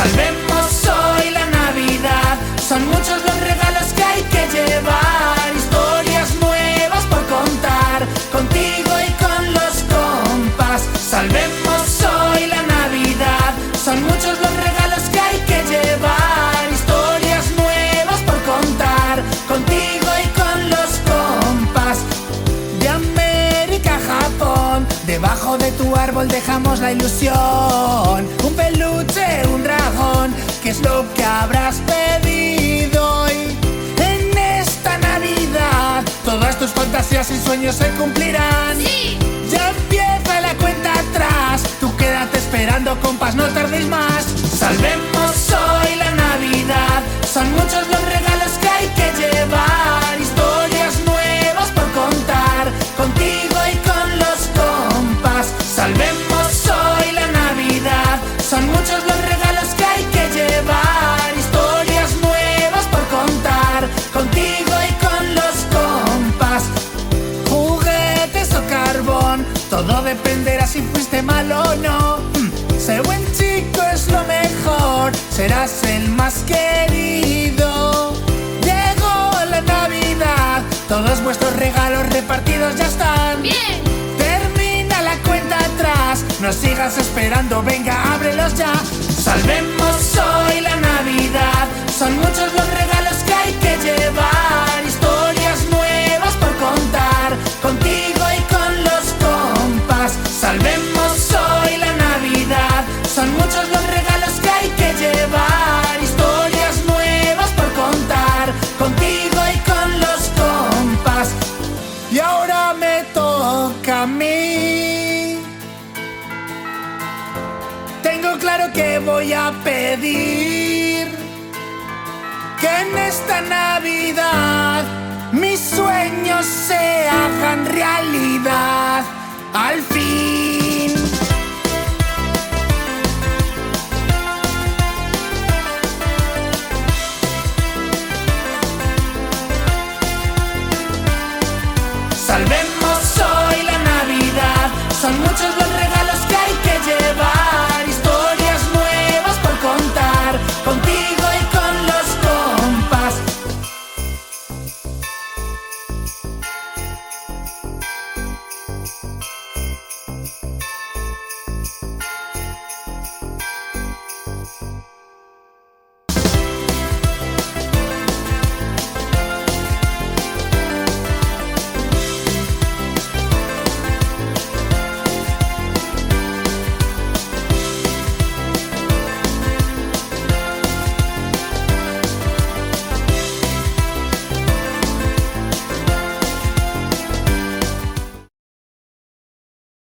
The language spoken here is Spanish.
Salvemos Debajo de tu árbol dejamos la ilusión. Un peluche, un dragón. ¿Qué es lo que habrás pedido hoy? En esta Navidad. Todas tus fantasías y sueños se cumplirán. ¡Sí! Ya empieza la cuenta atrás. Tú quédate esperando, compas, no tardéis más. Si fuiste malo o no. Mm, Ser buen chico es lo mejor, serás el más querido. Llegó la Navidad, todos vuestros regalos repartidos ya están. ¡Bien! Termina la cuenta atrás, no sigas esperando, venga, ábrelos ya. Salvemos hoy la Navidad, Tengo claro que voy a pedir que en esta Navidad mis sueños se hagan realidad. Al fin.